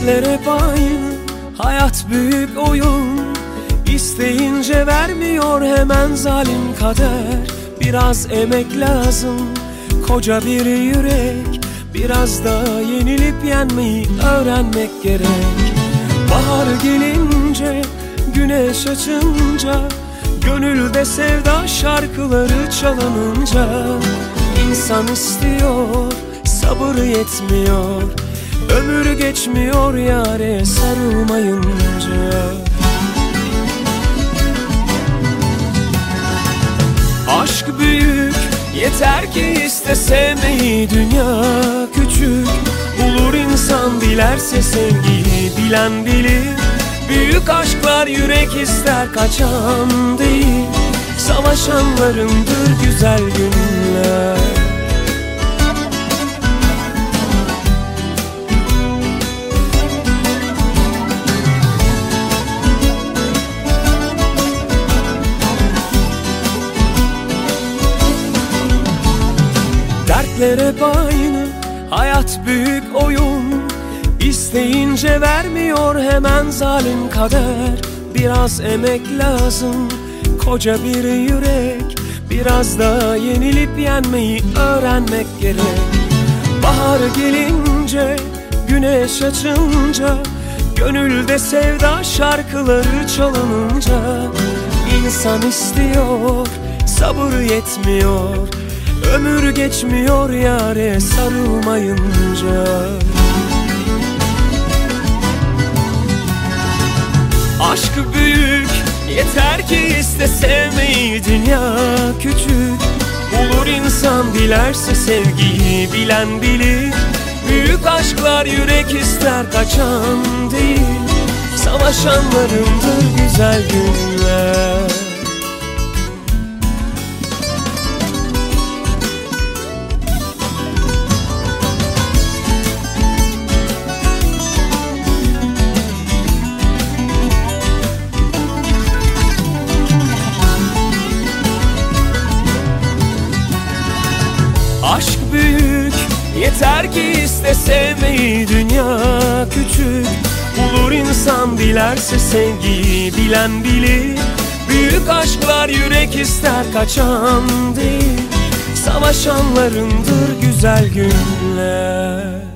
Dertler hep Hayat büyük oyun. İsteyince vermiyor hemen zalim kader. Biraz emek lazım Koca bir yürek. Biraz da yenilip yenmeyi öğrenmek gerek. Bahar gelince Güneş açınca Gönülde sevda şarkıları çalınınca. İnsan istiyor Sabır yetmiyor Ömür geçmiyor yare sarılmayınca. Aşk büyük yeter ki iste sevmeyi Dünya küçük. Bulur insan dilerse sevgiyi bilen bilir. Büyük aşklar yürek ister kaçan değil. Savaşanlarındır güzel günler Dertler hep aynı Hayat büyük oyun. İsteyince vermiyor hemen zalim kader. Biraz emek lazım Koca bir yürek. Biraz da yenilip yenmeyi öğrenmek gerek. Bahar gelince Güneş açınca Gönülde sevda şarkıları çalınınca. İnsan istiyor Sabır yetmiyor Ömür geçmiyor yare sarılmayınca. Aşk büyük yeter ki iste sevmeyi Dünya küçük. Bulur insan dilerse sevgiyi bilen bilir. Büyük aşklar yürek ister kaçan değil. Savaşanlarındır güzel günler yeter ki iste sevmeyi Dünya küçük. Bulur insan dilerse sevgiyi bilen bilir. Büyük aşklar yürek ister kaçan değil. Savaşanlarındır güzel günler